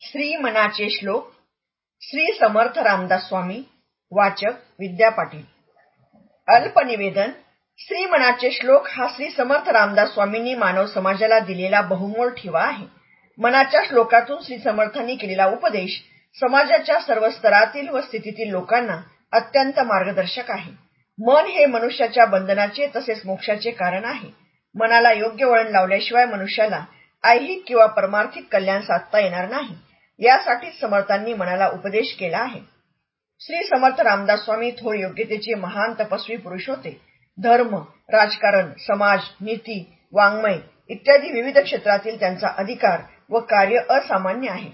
श्री मनाचे श्लोक श्री समर्थ रामदास स्वामी वाचक विद्या पाटील. अल्पनिवेदन श्री मनाचे श्लोक हा श्री समर्थ रामदास स्वामींनी मानव समाजाला दिलेला बहुमोल ठेवा आहे. मनाच्या श्लोकातून श्री समर्थांनी केलेला उपदेश समाजाच्या सर्व स्तरातील व स्थितीतील लोकांना अत्यंत मार्गदर्शक आहे. मन हे मनुष्याच्या बंधनाचे तसेच मोक्षाचे कारण आहे. मनाला योग्य वळण लावल्याशिवाय मनुष्याला ऐहिक किंवा परमार्थिक कल्याण साधता येणार नाही. यासाठी समर्थांनी मनाला उपदेश केला आहे. श्री समर्थ रामदास स्वामी थोर योग्यतेचे महान तपस्वी पुरुष होते. धर्म राजकारण समाज नीती वाङ्मय इत्यादी विविध क्षेत्रातील त्यांचा अधिकार व कार्य असामान्य आहे.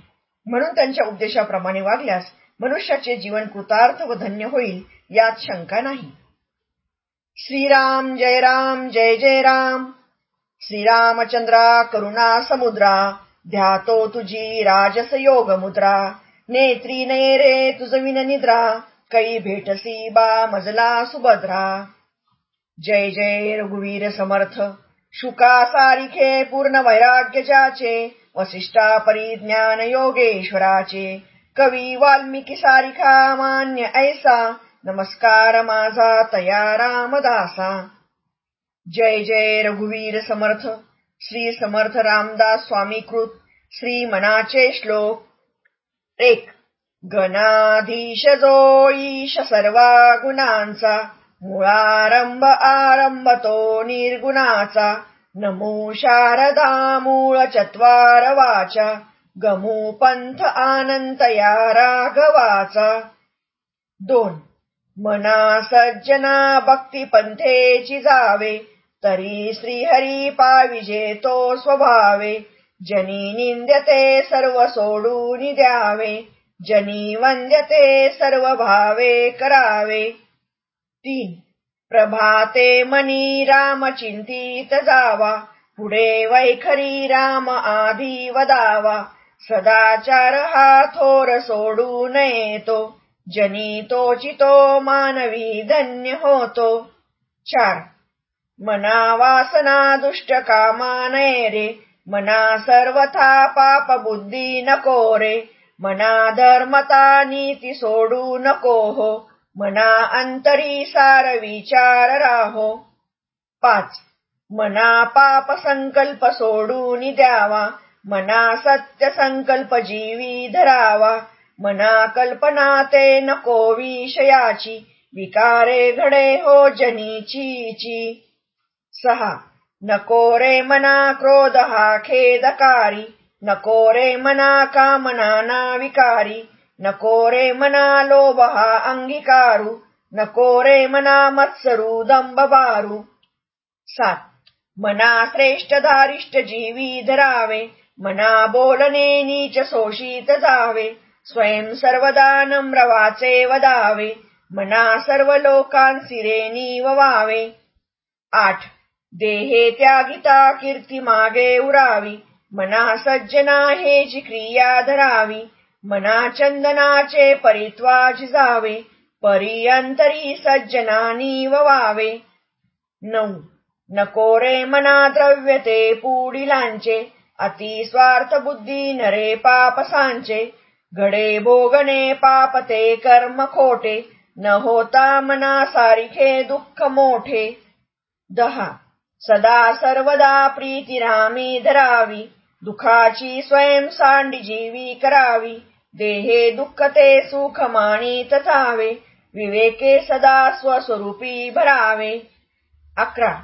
म्हणून त्यांच्या उपदेशाप्रमाणे वागल्यास मनुष्याचे जीवन कृतार्थ व धन्य होईल यात शंका नाही. श्रीराम जय राम जय जय राम. श्रीरामचंद्रा करुणा समुद्रा. ध्यातो तुझी राजस योग मुद्रा नेत्री नये रे निद्रा कै भेटसी बा मजला सुभद्रा. जय जय रघुवीर समर्थ शुका सारिखे पूर्ण वैराग्य ज्याचे वसिष्ठा परिज्ञान योगेश्वराचे. कवी वाल्मिकी सारिखा मान्य ऐसा नमस्कार माझा तया रामदासा. जय जय रघुवीर समर्थ श्री समर्थ रामदास स्वामीकृत श्री मनाचे श्लोक एक. गणाधीश जो ईश सर्वा गुणांचा मुळारंभ आरंभ तो निर्गुणाचा नमो शारदा मूळ चत्वार वाचा गमू पंथ आनंत या राघवाचा. दोन. मना सज्जना भक्ती पंथेची जावे तरी श्रीहरी पाविजे तो स्वभावे. जनी निंद्यते सर्व सोडून द्यावे. जनी वंद्यते सर्व भावे करावे. तीन. प्रभाते मनी राम चिंतित जावा. पुढे वैखरी राम आधी वदावा. सदाचार हा थोर सोडू नये तो जनी तोचितो मानवी धन्य होतो. चार. मना वासना दुष्ट कामा नये रे मना सर्वथा पाप बुद्धी नको रे मना धर्मता नीती सोडू नको हो मना अंतरी सार विचार राहो. पाच मना पाप संकल्प सोडून द्यावा मना सत्य संकल्प जीवी धरावा मना कल्पना ते नको विषयाची विकारे घडे हो जनीची सहा नको रे मना क्रोध हा खेदकारी नको रे मना कामना ना विकारी नको रे मना लोभ हा अंगीकारू नको रे मना मत्सरू दंबबारू सात। मना श्रेष्ठ धारिष्ट जीवी धरावे मना बोलणे नीच शोषित जावे स्वयं सर्वदा नम्रवाचे वदावे मना सर्व लोकांसिरे निववावे आठ। देहे त्यागिता कीर्ती मागे उरावी मना सज्जना हेची क्रिया धरावी मना चंदनाचे परित्वा जावे अंतरी सज्जना ववावे नऊ नको रे मना द्रव्य ते पुढिलांचे अति स्वार्थ बुद्धी नरे पापसांचे घडे भोगणे पाप ते कर्म खोटे न होता मना सारिखे दुःख मोठे दहा सदा सर्वदा प्रीती रामी धरावी. दुखाची स्वयं सांडी जीवी करावी. देहे दुःख ते सुख मानित जावे विवेके सदा स्वस्वरूपी भरावे. अकरा.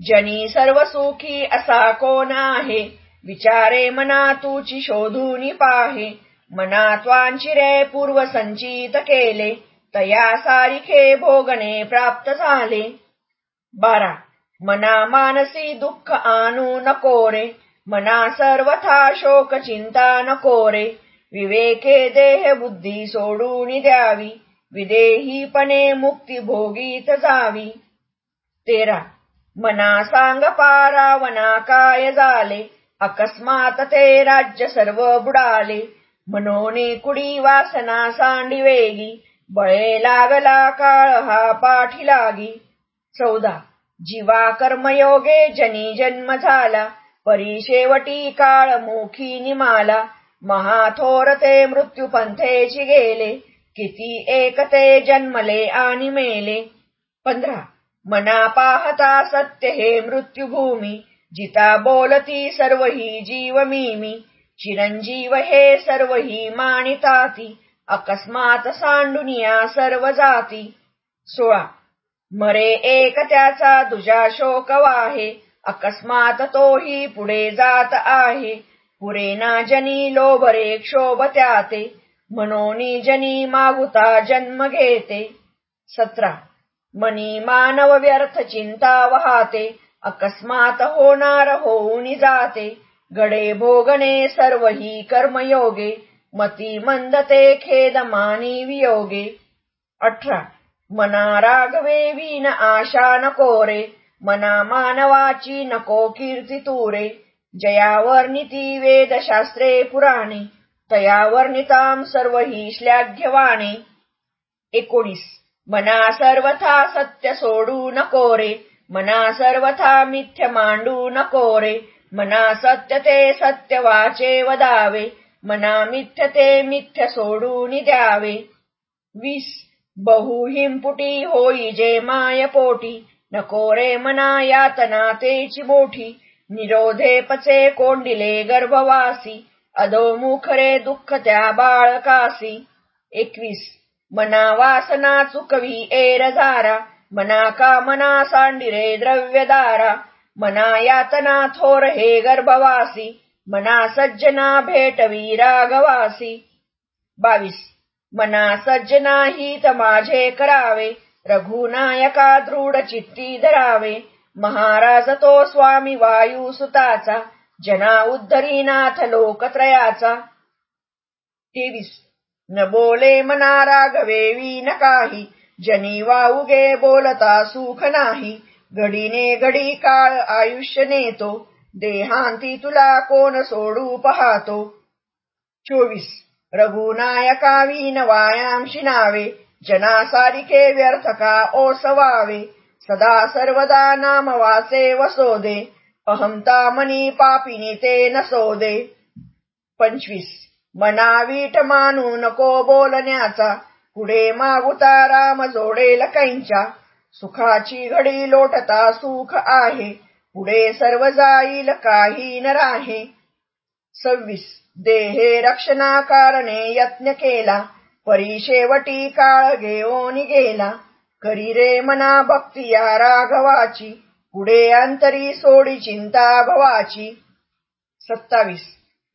जनी सर्व सुखी असा कोण आहे? विचारे मना तुची शोधून पाहे. मना वांचिरे पूर्व संचित केले. तया सारिखे भोगणे प्राप्त झाले. बारा. मना मानसी दुःख आणू नको रे मना सर्वथा शोक चिंता नको रे विवेके देह बुद्धी सोडून द्यावी विदेहीपणे मुक्ती भोगीत जावी। तेरा मना सांग पारावना काय झाले अकस्मात ते राज्य सर्व बुडाले। मनोने कुडी वासना सांडीवेगी बळे लागला काळ हा पाठी लागी। चौदा जीवा कर्मयोगे जनी जन्म झाला परी शेवटी काळ मोखी निमाला महाथोर ते मृत्यूपंथेची गेले किती एक ते जन्मले आणि मेले. पंधरा मना पाहता सत्य हे मृत्यूभूमी जिता बोलती सर्व ही जीव मी चिरंजीव हे सर्व ही मानिताती अकस्मात सांडुनिया सर्व जाती सोळा मरे एक त्याचा दुजा शोक वाहे. अकस्मात तोही पुढे जात आहे. पुरेना जनी लोभरे क्षोभ त्याते. मनोनी जनी मागुता जन्म घेते. सतरा. मनी मानव व्यर्थ चिंता वाहते. अकस्मात होणार होऊन जाते. गडे भोगणे सर्व ही कर्मयोगे. मती मंदते खेद मानी वियोगे. अठरा. मना रागवे वीन आशा नको रे मना मानवाची नको कीर्ती तुरे जयावर्णिती वेदशास्त्रे पुराणे तया वर्णिताम सर्व ही श्लाघ्यवाणे. एकोणीस मना सर्वथा सत्य सोडू नको रे मना सर्वथा मिथ्य मांडू नको रे. मना सत्य ते सत्य वाचे वदावे मना मिथ्य ते मिथ्य सोडून द्यावे. वीस बहु हिंपुटी होई जे माय पोटी नको रे मना यातना तेची मोठी निरोधे पचे कोंडिले गर्भवासी अधोमुख रे दुःख त्या बाळकासी. एकवीस मना वासना चुकवी एरजारा मना का मना सांडिरे द्रव्यदारा मना यातना थोर हे गर्भवासी मना सज्जना भेटवी रागवासी बावीस मना सज्जना हित माझे करावे. रघुनायका दृढ चित्ती धरावे. महाराज तो स्वामी वायू सुताचा. जना उद्धरीनाथ लोकत्रयाचा. तेवीस. न बोले मना राघवे न काही. जनी वाऊगे बोलता सुख नाही. घडीने घडी काळ आयुष्य नेतो. देहांती तुला कोण सोडू पाहतो. चोवीस. रघुनायका वीन नावे जना सारिके ओसवावे सदा सर्वदा नाम वासे वसोदे अहमता मनी पापिनी ते नसोदे पंचवीस मना वीट मानू नको बोलण्याचा पुढे मागुता राम जोडेल कैंच्या सुखाची घडी लोटता सुख आहे पुढे सर्व जाईल काही न राहे। सव्वीस देहे रक्षणा कारणे यत्न केला परी शेवटी काळ घेऊन गेला करी रे मना भक्ती या राघवाची पुढे अंतरी सोडी चिंता भवाची सत्तावीस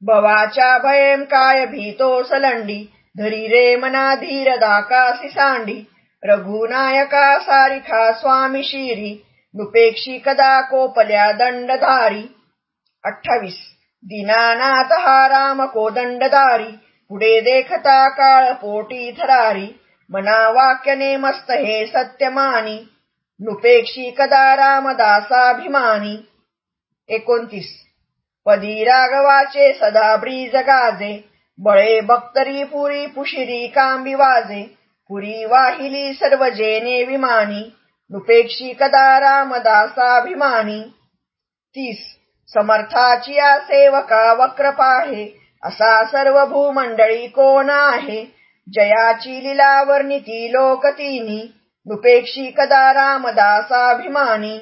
भवाच्या भयम काय भीतो सलंडी धरी रे मना धीर दाकासी सांडी रघुनायका सारिखा स्वामी शिरी नुपेक्षी कदा कोपल्या दंडधारी अठ्ठावीस दीनानाथ हा राम कोदंडधारी पुढे देखता काळ पोटी थरारी मना वाक्यने मस्त हे सत्यमानी नुपेक्षी कदा रामदासाभिमानी। एकोणतीस. पदी राघवाचे सदा ब्रीज गाजे बळे भक्तरी पुरी पुशिरी कांबी वाजे पुरी वाहिली सर्व जेने विमानी नुपेक्षी कदा रामदासाभिमानी। तीस. समर्थाची या सेवका वक्र पाहे असा सर्व भूमंडळी कोण आहे? जयाची लीला वर्णिती लोकतीनी नुपेक्षी कदा रामदासाभिमानी.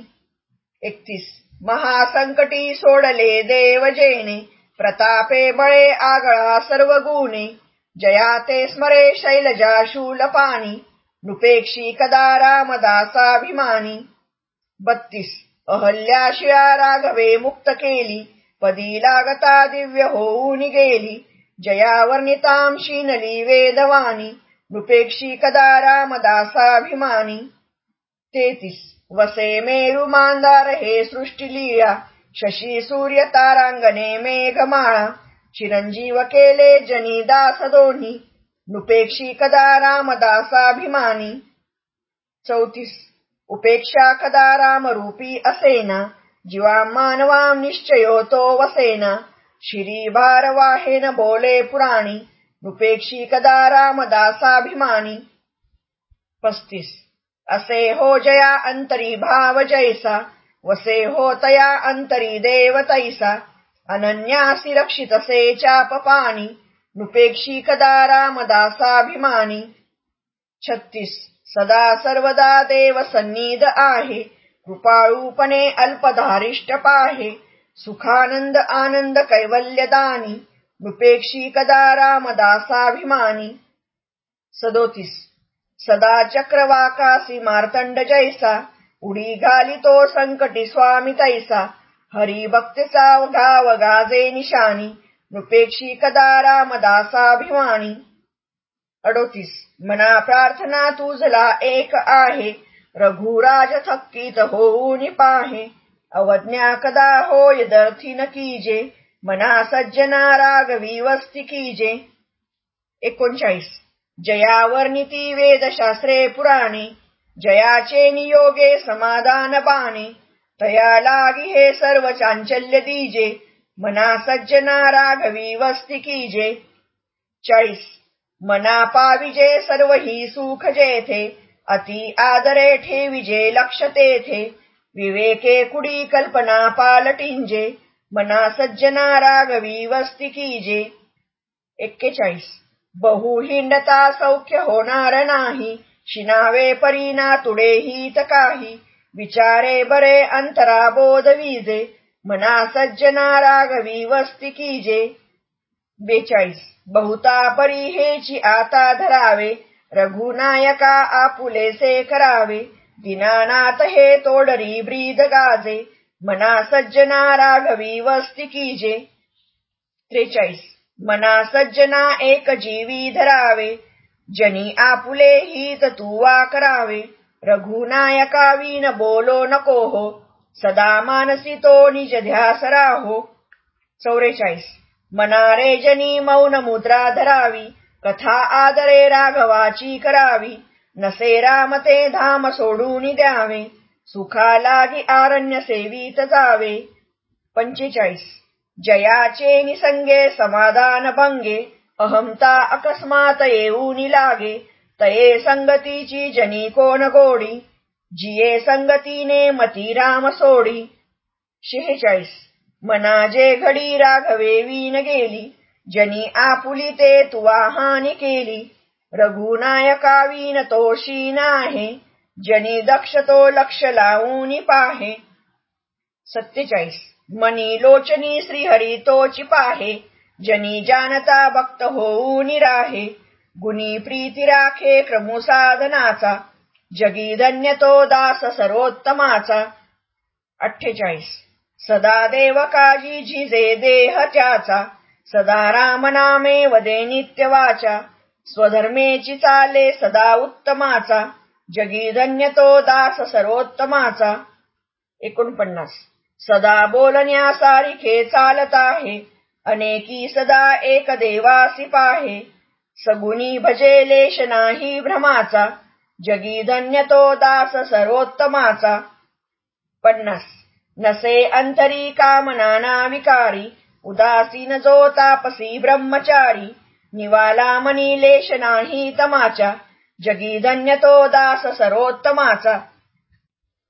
एकतीस. महासंकटी सोडले देवजेने प्रतापे बळे आगळा सर्व गुणे. जया ते स्मरे शैलजा शूलपाणी नृपेक्षी कदा रामदासाभिमानी. बत्तीस. अहल्याशिया राघवे मुक्त केली पदी लागता दिव्य होऊन गेली जयावर्णितां शीनली वेदवानी नृपेक्षी कदा रामदासाभिमानी. तेतीस वसे मेरु मांदार हे सृष्टीलीळा शशी सूर्य तारांगणे मेघमाळा चिरंजीव केले जनी दास दोन्ही नृपेक्षी कदा रामदासाभिमानी. चौतीस उपेक्षा कदा रामरूपी असेन? जीवा मानवां निश्चयो तो वसेना। शिरी भारवाहेन बोले पुराणी। नुपेक्षी कदा रामदासाभिमानी। पस्तीस। असे हो जया अंतरी भाव जैसा। वसे हो तया अंतरी देव तैसा। अनन्यासी रक्षितसे चापपानी नृपेक्षी कदा रामदासाभिमानी। छत्तीस। सदा सर्वदा देव सन्निध आहे. कृपाळूपणे अल्पधारिष्ट पाहे. सुखानंद आनंद कैवल्यदानी. नृपेक्षी कदा रामदासाभिमानी. सदोतीस. सदा चक्रवाकासी मार्तंड जैसा. उडी घालितो संकटी स्वामी तैसा. हरिभक्तीचा घाव गाजे निशानी. नृपेक्षी कदा रामदासाभिमानी. अडोतीस. मना प्रार्थना तुझला एक आहे. रघुराज थक्कीत होऊन पाहे. अवज्ञा कदा होय दर्थी न कीजे? मना सज्जना रागवी वस्ती कीजे? एकोणचाळीस. जयावर्णिती वेदशास्त्रे पुराणे. जयाचे नियोगे समाधान पाने तया लागी हे सर्व चांचल्य दीजे. मना सज्जना राघवी वस्ती कीजे? चाळीस. मना पाविजे सर्व ही सुख जेथे अति आदरे ठेविजे लक्ष तेथे विवेके कुडी कल्पना पालटिंजे मना सज्जना रागवी वस्ती कीजे. एक्केचाळीस. बहु हिंडता सौख्य होणार नाही शिनावे परीना तुडे हित काही विचारे बरे अंतरा बोध विजे मना सज्जना रागवी वस्ती कीजे. बेचाळीस. बहुता परी हेची आता धरावे. रघुनायका आपुलेसे करावे. दिनानाथ हे तोडरी ब्रीद गाजे. मना सज्जना राघवी वस्ती कीजे. त्रेचाळीस. मना सज्जना एक जीवी धरावे. जनी आपुले हित तुवा करावे. रघुनायका विन बोलो नको हो सदा मानसी तो निज ध्यास राहो. चौरेचाळीस. मनारे जनी मौन मुद्रा धरावी कथा आदरे राघवाची करावी. नसे रामते धाम सोडून द्यावे सुखा लागी आरण्य सेवीत जावे. पंचेचाळीस. जयाचे निसंगे समाधान भंगे अहमता अकस्मात येऊन लागे. तये संगतीची जनी कोण गोडी जिये संगतीने मती राम सोडी. शेहेचाळीस. मनाजे घडी राघवे वीन गेली. जनी आपुली ते तुवा हानी केली. रघुनायका वीन तो आहे जनी दक्ष तो लक्ष लावून पाहे. सत्तेचाळीस. मनी लोचनी श्रीहरी तोची पाहे. जनी जानता भक्त होऊनी राहे. गुणी प्रीती राखे क्रमु साधनाचा. जगी धन्य तो दास सर्वोत्तमाचा. अठ्ठेचाळीस. सदा देव काजी झिजे देह त्याचा सदा राम नामे वदे नित्य वाचा स्वधर्मेची चाले सदा उत्तमाचा जगी धन्य तो दास सर्वोत्तमाचा. एकोणपन्नास. सदा बोलण्या सारिखे चालत आहे अनेकी सदा एक देवासी पाहे. सगुणी भजे लेश नाही भ्रमाचा जगी धन्य तो दास सर्वोत्तमाचा. पन्नास. नसे अंतरी कामनाना विकारी उदासीन जो तापसी ब्रह्मचारी निवाला मनी लेश नाही तमाचा जगी धन्य तो दास सर्वोत्तमाचा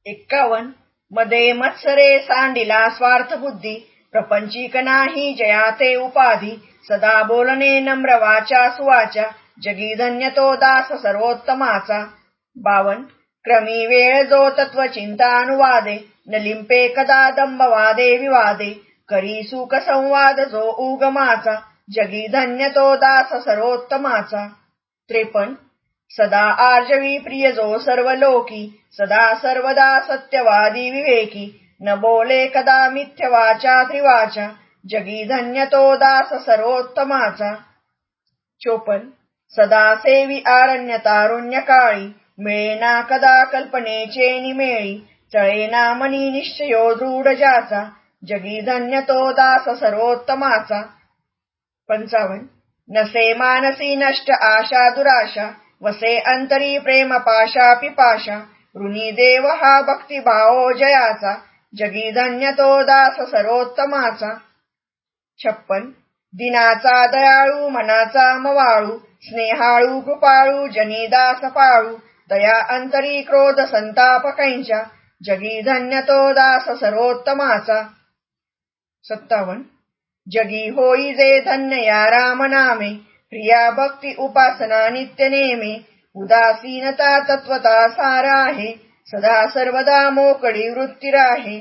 एक्कावन मदे मत्सरे सांडिला स्वार्थ बुद्धी प्रपंचिक नाही जयाते उपाधी सदा बोलणे नम्र वाचा सुवाचा जगी धन्य तो दास सर्वोत्तमाचा बावन क्रमी वेळ जो तत्व चिंतानुवादे न लिंपे कदा दंबवादे विवादे करी सुख संवाद जो उगमाचा जगी धन्य तो दास सर्वोत्तमाचा. त्रेपण सदा आर्जवी प्रिय जो सर्व लोकी सदा सर्वदा सत्यवादी विवेकी न बोले कदा मिथ्यवाचा त्रिवाचा जगी धन्य तो दास सर्वोत्तमाचा. चोपन सदा सेवी आरण्य तारुण्य काळी मिळेना कदा कल्पनेचे निमेळी चळेना मनी निश्चयो दृढ जाचा जगी धन्य तो दास सर्वोत्तमाचा. पंचावन्न. नसे मानसी नष्ट आशा दुराशा वसे अंतरी प्रेम पाशा पिपाशा ऋणी देव हा भक्तिभावो जयाचा जगी धन्य तो दास सर्वोत्तमाचा. छप्पन. दिनाचा दयाळू मनाचा मवाळू स्नेहाळू कृपाळू जनी दास पाळू दया अंतरी क्रोध संताप कैंच्या जगी धन्य तो दास सर्वोत्तमाचा सत्तावन्न। जगी होई जे धन्य या राम नामे प्रिया भक्ती उपासना नित्य नेमे उदासीनता तत्वता सारा आहे सदा सर्वदा मोकळी वृत्ती राहे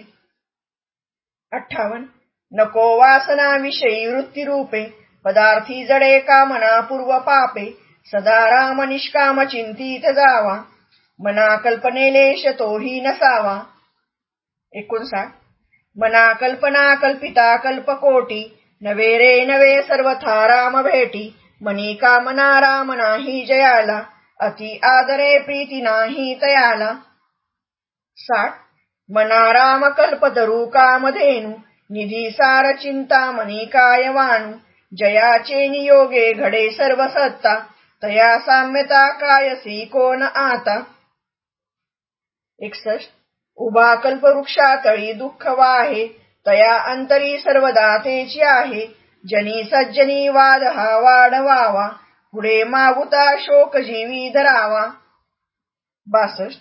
अठ्ठावन नको वासना विषयी वृत्ती रूपे पदार्थी जडे कामना पूर्व पापे सदा राम निष्काम चिंतीत जावा. मना कल्पनेलेश तोही नसावा. एकोणसाठ. मना कल्पना कल्पिता कल्पकोटी नवे रे नवे सर्वथा राम भेटी. मनी कामना राम नाही जयाला. अति आदरे प्रीती नाही तयाला. साठ. मना राम कल्पतरू कामधेनु निधी सार चिंता मनी काय वाणू. जयाचे नियोगे घडे सर्व सत्ता तया साम्यता कायसी कोण आता. एकसष्ट. उभा कल्पवृक्षातळी दुःख वाहे तया अंतरी सर्वदा तेची आहे. जनी सज्जनी वाद हा वाढवावा पुढे मागुता शोक जीवी धरावा. बासष्ट.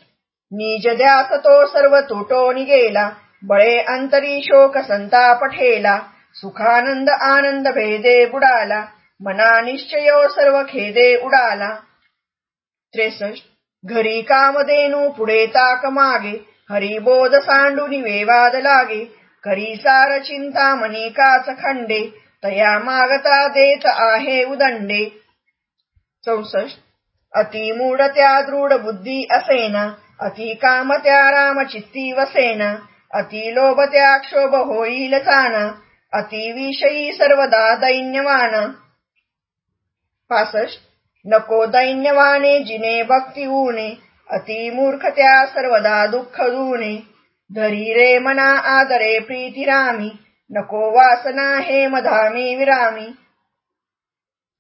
निज द्यास तो सर्व तुटोनी गेला बळे अंतरी शोक संताप ठेला सुखानंद आनंद भेदे बुडाला. मना निश्चयो सर्व खेदे उडाला. त्रेसष्ट. घरी कामधेनू पुढे ताक मागे. हरिबोध सांडूनी वेवाद लागे. करी सार चिंता मनिकाच खंडे. तया मागता देत आहे उदंडे. चौसष्ट. अतिमूढ त्या दृढ बुद्धी असेना. अति काम त्या राम चित्ती वसेना. अति लोभ त्या क्षोभ होईल चाना अति विषयी सर्वदा दैन्यवाना पासष्ट. नको दैन्यवाने जिने भक्ती ऊने अति मूर्ख त्या सर्वदा दुःख दूने धरी रे मना आदरे प्रीती रामी नको वासना हे मधामी विरामी.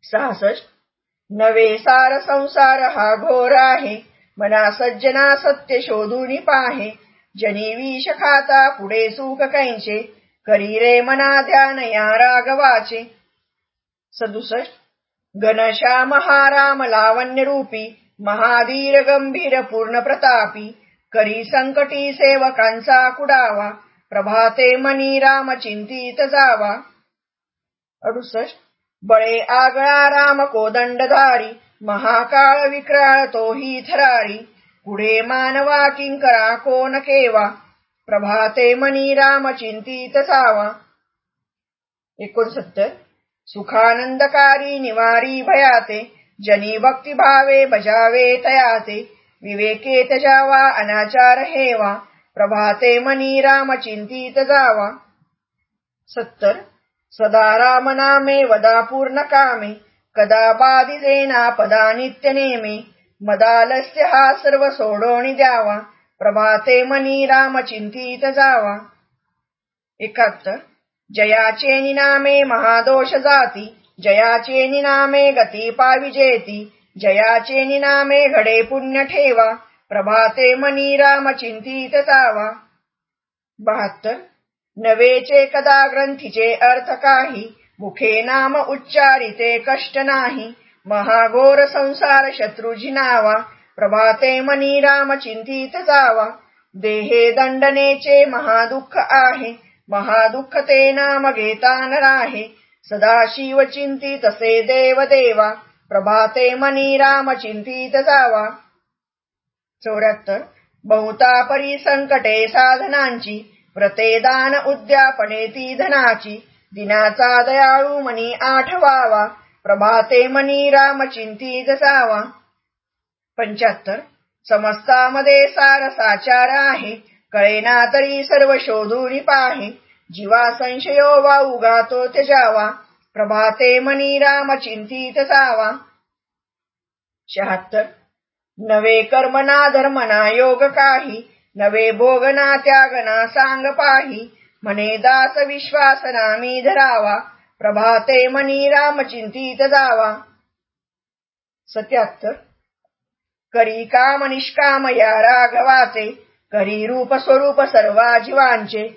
सहासष्ट. नवे सार संसार हा घोर आहे मना सज्जना सत्य शोधून पाहे. जनी विष खाता पुढे सुख कैंचे करी रे मना ध्यान या रागवाचे. सदुसष्ट. घनश्याम हा राम लावण्य रूपी गंभीर पूर्ण प्रतापी करी संकटी सेवकांचा कुडावा प्रभाते मनी राम चिंतित जावा अडुसष्ट बळे आगळा राम कोदंडधारी महाकाळ विक्राळ तोही थरारी पुढे मानवा किंकरा कोण केवा प्रभाते मनी राम चिंतित सावा एकोणसत्तर सुखानंदकारी निवारी भयाते जनी भक्तिभावे बजावे तयाते विवेके तजावा अनाचार हेवा प्रभाते मनी राम चिंतित जावा। सत्तर सदा राम नामे वदा पूर्ण कामे कदा बाधितेना पदा नित्य नेमे मदालस्य हा सर्व सोडोणी द्यावा प्रभाते मनी राम चिंतित जावा। एकाहत्तर जयाचे निनामे महादोष जाती जयाचे निनामे गती पाविजेती जयाचे निनामे घडे पुण्य ठेवा प्रभाते मनी राम चिंतित जावा बहात्तर नवेचे कदा ग्रंथीचे अर्थ काही मुखे नाम उच्चारिते कष्ट नाही महाघोर संसार शत्रुजी नावा प्रभाते मनी राम चिंतित जावा देहे दंडनेचे महादुःख आहे महादुःख ते नाम घेता न राहे सदाशिव चिंतित से देव देवा प्रभाते मनी राम चिंतित जावा। चौऱ्याहत्तर बहुता परी संकटे साधनांची व्रते दान उद्यापने ती धनाची दिनाचा दयाळू मनी आठवावा प्रभाते मनी राम चिंतित जावा। पंच्याहत्तर समस्तामध्ये सार आहे कळेना तरी सर्व शोधून पाहे. जीवा संशयो वा उगातो त्यजावा. प्रभाते मनी राम चिंतित जावा शहात्तर. नवे कर्मना धर्मना योग काही. नवे भोगना त्यागना सांग पाही. म्हणे दास विश्वासना मी धरावा. प्रभाते मनी राम चिंतित जावा. सत्याहत्तर. करी काम निष्काम या राघवाचे. करी रूप स्वरूप सर्वा जीवांचे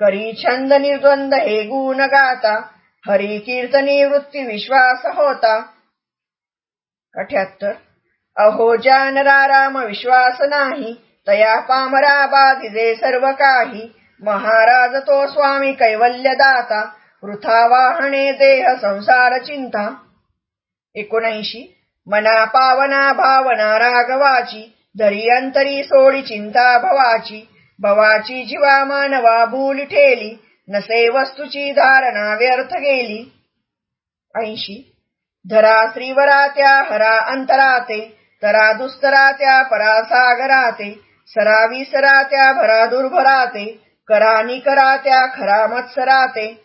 करी छंद निर्द्वंद हे गुण गाता हरी कीर्तनी वृत्ती विश्वास होता. अठ्यात्तर अहो जानरा राम विश्वास नाही तया पामरा बाधिजे सर्व काही. महाराज तो स्वामी कैवल्यदाता वृथा वाहणे देह संसार चिंता. एकोणऐंशी. मना पावना भावना राघवाची धरी अंतरी सोडी चिंता भवाची भवाची जीवा मानवा भूल ठेली नसे वस्तूची धारणा व्यर्थ गेली. ऐंशी. धरा श्रीवरा त्या हरा अंतराते तरा दुस्तरा त्या परा सागराते सरा विसरा त्या भरा दुर्भराते करा निकरा त्या खरा मत्सराते.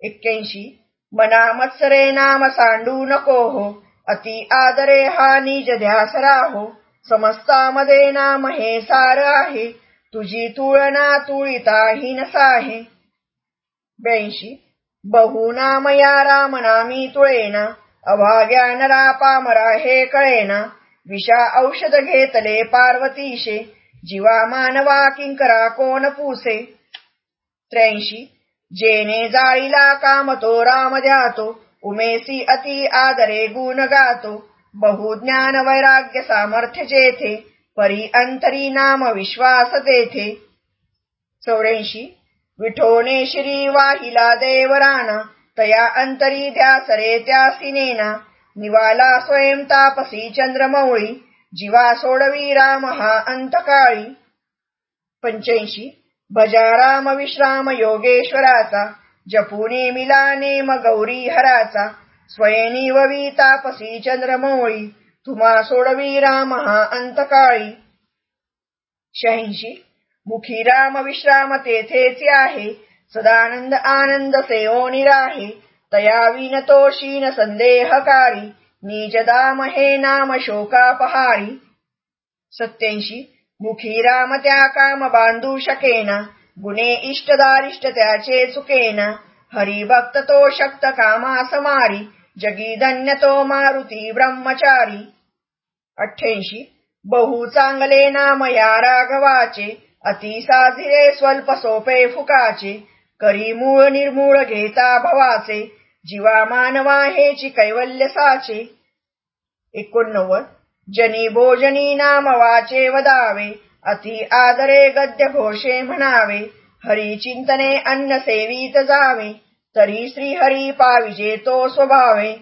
एक्क्याऐंशी. मना मत्सरे नाम सांडू नको हो अति आदरे हा निज ध्यासरा राहो. समस्तामध्ये नाम हे सार आहे. तुझी तुळना तुळिताही नसाहे ब्याऐंशी. बहु नाम या राम नामी तुळेना. अभाग्या नरा पामरा हे कळेना. विषा औषध घेतले पार्वतीशे. जीवा मानवा किंकरा कोण पुसे. त्र्याऐंशी. जेने जाळीला कामतो राम द्यातो उमेसी अति आदरे गुण गातो. बहुज्ञान वैराग्य सामर्थ्य जेथे परी अंतरी नाम विश्वास तेथे चौऱ्याऐंशी. विठोने श्री वाहिला देवराना तया अंतरी ध्यासरे त्या सिनेना निवाला स्वयं तापसी चंद्रमौळी जीवा सोडवी राम हा अंतकाळी. पंच्याऐंशी. भजा राम विश्राम योगेश्वराचा जपुने मिला नेम गौरी हराचा स्वयनी ववी तापसी चंद्रमौळी तुम्हा सोडवी राम हा अंतकाळी. शहाऐंशी मुखी राम विश्राम तेथेच आहे सदानंद आनंद सेओ निराहे तया विनतोषीन संदेहकारी निजदाम हे नाम शोकापहारी. सत्याऐंशी मुखी राम त्या काम बांधू शकेना गुणे इष्टदारिष्ट त्याचे चुकेना हरिभक्त तो शक्त कामा समारी जगी धन्य तो मारुती ब्रह्मचारी. अठ्ठ्याऐंशी. बहु चांगले नाम या राघवाचे अति साधिरे स्वल्प सोपे फुकाचे करी मूळ निर्मूळ घेता भवाचे जीवा मानवा हेची कैवल्य साचे. एकोणनव्वद. जनी भोजनी नाम वाचे वदावे अति आदरे गद्य घोषे म्हणावे हरी चिंतने अन्न सेवीत जावे. तरी श्रीहरी पाविजे तो स्वभावे.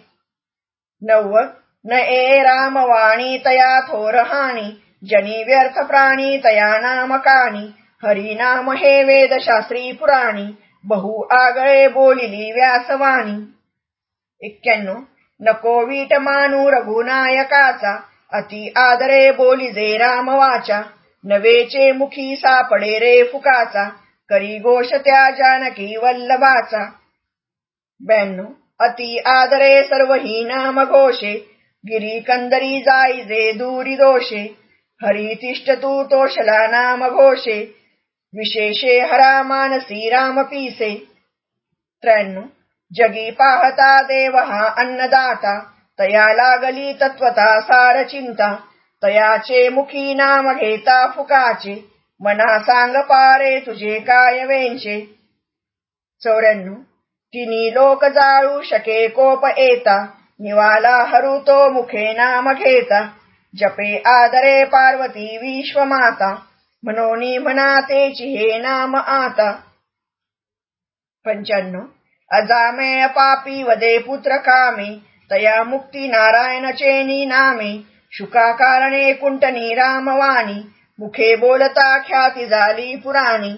नव न ए रामवाणी तया थोरहाणी जनी व्यर्थ प्राणी तया नामकानी हरी नाम हे वेदशास्त्री पुराणी बहु आगळे बोलिली व्यासवाणी. एक्क्याण्णव नको वीट मानू रघुनायकाचा अति आदरे बोलिजे राम वाचा नवेचे मुखी सापडे रे फुकाचा करी घोष त्या जानकी वल्लभाचा. ब्याण्णव अति आदरे सर्वही नाम घोषे गिरी कंदरी जाईजे दूरी दोषे हरी तिष्ठ तू तोषला नाम घोषे विशेषे हरा मानसी राम पीसे त्र्याण्णव जगी पाहता देव हा अन्नदाता तया लागली तत्वता सार चिंता तयाचे मुखी नाम घेता फुकाचे मना सांग पारे तुझे काय वेंचे। चौऱ्याण्णव तिनी लोक जाळू शके कोप येता निवाला हरुतो मुखे नाम घेता. जपे आदरे पार्वती विश्वमाता मनोनी मनातेची हे नाम आता. पंच्याण्णव. अजामेळ पापी वदे पुत्र कामे तया मुक्ती नारायणचेनी नामे. शुका कारणे कुंटनी रामवाणी मुखे बोलता ख्याती झाली पुराणी.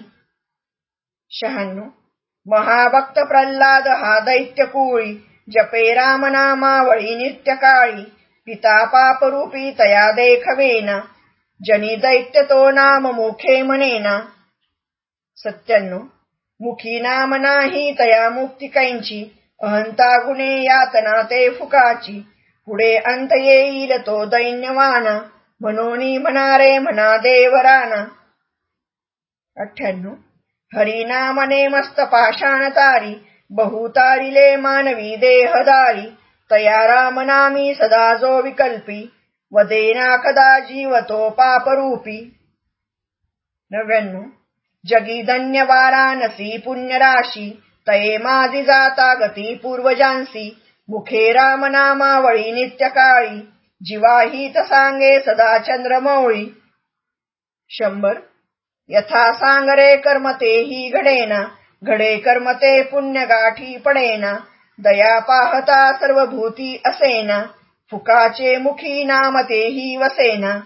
शहाण्णव. महाभक्त प्रल्हाद हा दैत्य कुळी जपे रामनामावळी नित्यकाळी पिता पापरूपी तया देखवेना जनी दैत्य तो नाम मुखे म्हणेना सत्त्याण्णव मुखी नाम नाही तया मुक्ती कैंची अहंता गुणे यातना ते फुकाची पुढे अंत येईल तो दैन्यवाना म्हणोनी म्हणारे म्हणा देवराना अठ्ठ्याण्णव हरिनामने मस्त पाषाण तारी बहुतारिले मानवी देहदारी तया रामनामी सदा जो विकल्पी वदेना कदा जीवतो पापरूपी। नव्याण्णव जगी धन्य वाराणसी पुण्यराशी तये माझी जाता गती पूर्वजांसी मुखे रामनामावळी नित्यकाळी जीवाहित सांगे सदा चंद्रमौळी। शंभर यथा सांगरे कर्म तेही घडेन घडे कर्मते पुण्य गाठी पडेन दया पाहता सर्वभूती असेन फुकाचे मुखी नाम तेही वसेना.